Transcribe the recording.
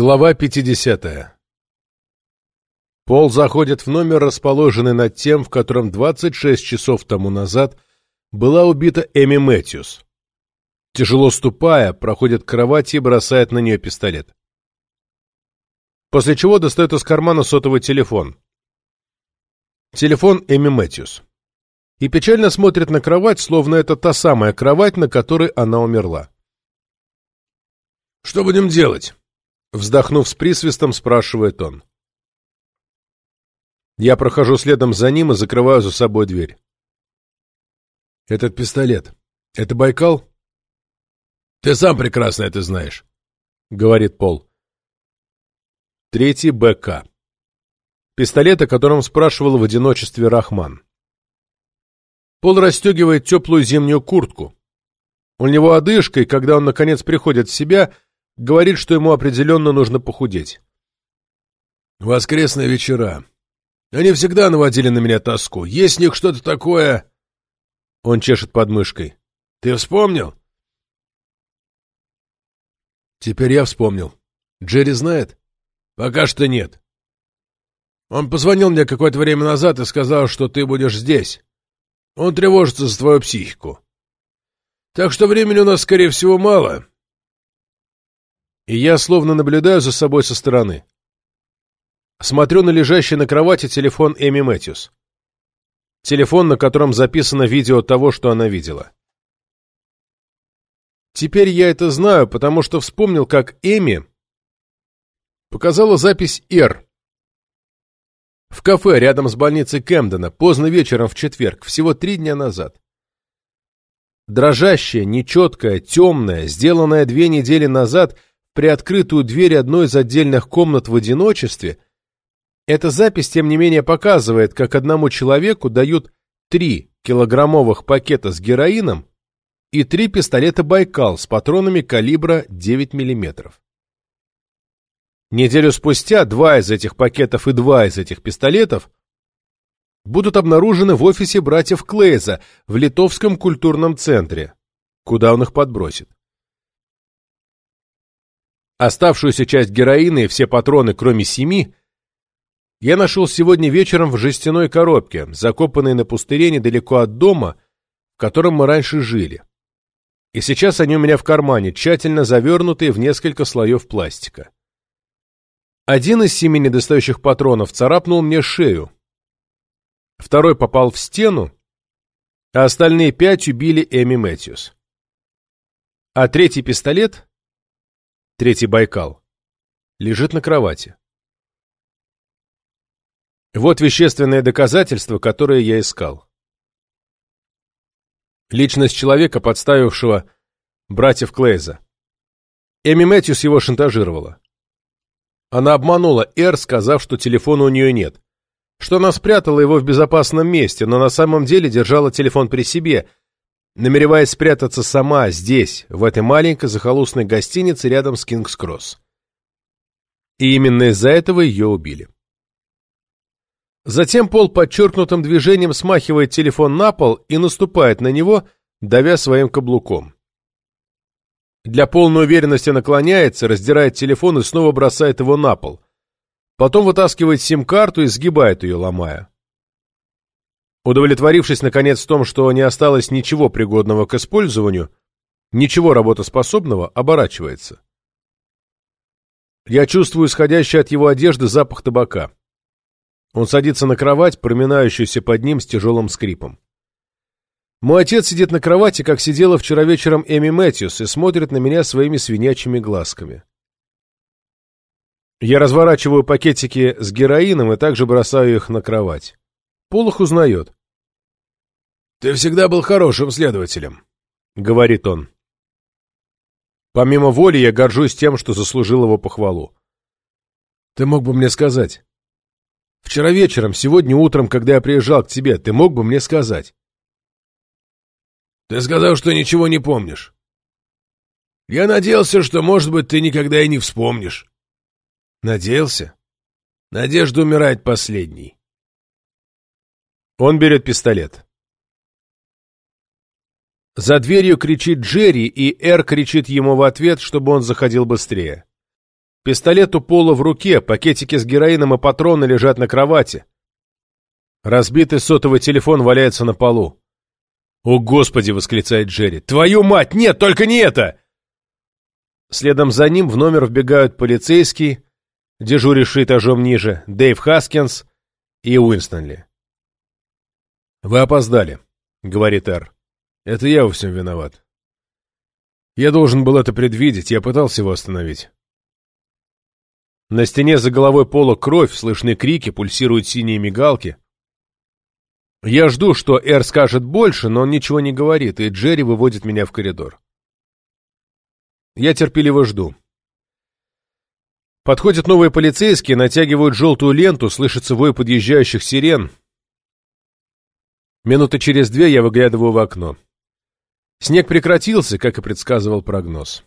Глава 50. Пол заходит в номер, расположенный над тем, в котором 26 часов тому назад была убита Эми Мэтьюс. Тяжело ступая, проходит к кровати и бросает на нее пистолет. После чего достает из кармана сотовый телефон. Телефон Эми Мэтьюс. И печально смотрит на кровать, словно это та самая кровать, на которой она умерла. «Что будем делать?» Вздохнув с присвистом, спрашивает он. Я прохожу следом за ним и закрываю за собой дверь. Этот пистолет. Это Байкал? Ты сам прекрасно это знаешь, говорит Пол. Третий БК. Пистолет, о котором спрашивал в одиночестве Рахман. Пол расстегивает теплую зимнюю куртку. У него одышка, и когда он наконец приходит в себя — Говорит, что ему определенно нужно похудеть. Воскресные вечера. Они всегда наводили на меня тоску. Есть в них что-то такое... Он чешет подмышкой. Ты вспомнил? Теперь я вспомнил. Джерри знает? Пока что нет. Он позвонил мне какое-то время назад и сказал, что ты будешь здесь. Он тревожится за твою психику. Так что времени у нас, скорее всего, мало и я словно наблюдаю за собой со стороны. Смотрю на лежащий на кровати телефон Эми Мэтьюс. Телефон, на котором записано видео того, что она видела. Теперь я это знаю, потому что вспомнил, как Эми показала запись «Р» в кафе рядом с больницей Кэмдена поздно вечером в четверг, всего три дня назад. Дрожащая, нечеткая, темная, сделанная две недели назад – приоткрытую дверь одной из отдельных комнат в одиночестве, эта запись, тем не менее, показывает, как одному человеку дают три килограммовых пакета с героином и три пистолета «Байкал» с патронами калибра 9 мм. Неделю спустя два из этих пакетов и два из этих пистолетов будут обнаружены в офисе братьев Клейза в Литовском культурном центре, куда он их подбросит. Оставшуюся часть героина и все патроны, кроме семи, я нашел сегодня вечером в жестяной коробке, закопанной на пустыре недалеко от дома, в котором мы раньше жили. И сейчас они у меня в кармане, тщательно завернутые в несколько слоев пластика. Один из семи недостающих патронов царапнул мне шею. Второй попал в стену, а остальные пять убили Эми Мэтьюс. А третий пистолет Третий Байкал. Лежит на кровати. Вот вещественное доказательство, которое я искал. Личность человека, подставившего братьев Клейза. Эми Мэтьюс его шантажировала. Она обманула Эр, сказав, что телефона у нее нет, что она спрятала его в безопасном месте, но на самом деле держала телефон при себе, намереваясь спрятаться сама здесь, в этой маленькой захолустной гостинице рядом с Кингс-Кросс. И именно из-за этого ее убили. Затем Пол подчеркнутым движением смахивает телефон на пол и наступает на него, давя своим каблуком. Для полной уверенности наклоняется, раздирает телефон и снова бросает его на пол. Потом вытаскивает сим-карту и сгибает ее, ломая. Удовлетворившись, наконец, в том, что не осталось ничего пригодного к использованию, ничего работоспособного, оборачивается. Я чувствую исходящий от его одежды запах табака. Он садится на кровать, проминающуюся под ним с тяжелым скрипом. Мой отец сидит на кровати, как сидела вчера вечером Эми Мэтьюс, и смотрит на меня своими свинячьими глазками. Я разворачиваю пакетики с героином и также бросаю их на кровать. Пол их узнает. «Ты всегда был хорошим следователем», — говорит он. Помимо воли, я горжусь тем, что заслужил его похвалу. Ты мог бы мне сказать. Вчера вечером, сегодня утром, когда я приезжал к тебе, ты мог бы мне сказать. Ты сказал, что ничего не помнишь. Я надеялся, что, может быть, ты никогда и не вспомнишь. Надеялся? Надежда умирает последней. Он берет пистолет. За дверью кричит Джерри, и Эр кричит ему в ответ, чтобы он заходил быстрее. Пистолет у Пола в руке, пакетики с героином и патроны лежат на кровати. Разбитый сотовый телефон валяется на полу. «О, Господи!» — восклицает Джерри. «Твою мать! Нет, только не это!» Следом за ним в номер вбегают полицейский, дежуривший этажом ниже, Дэйв Хаскинс и Уинстонли. «Вы опоздали», — говорит Эр. «Это я во всем виноват. Я должен был это предвидеть, я пытался его остановить». На стене за головой пола кровь, слышны крики, пульсируют синие мигалки. Я жду, что Эр скажет больше, но он ничего не говорит, и Джерри выводит меня в коридор. Я терпеливо жду. Подходят новые полицейские, натягивают желтую ленту, слышится вой подъезжающих сирен. Минуты через две я выглядываю в окно. Снег прекратился, как и предсказывал прогноз.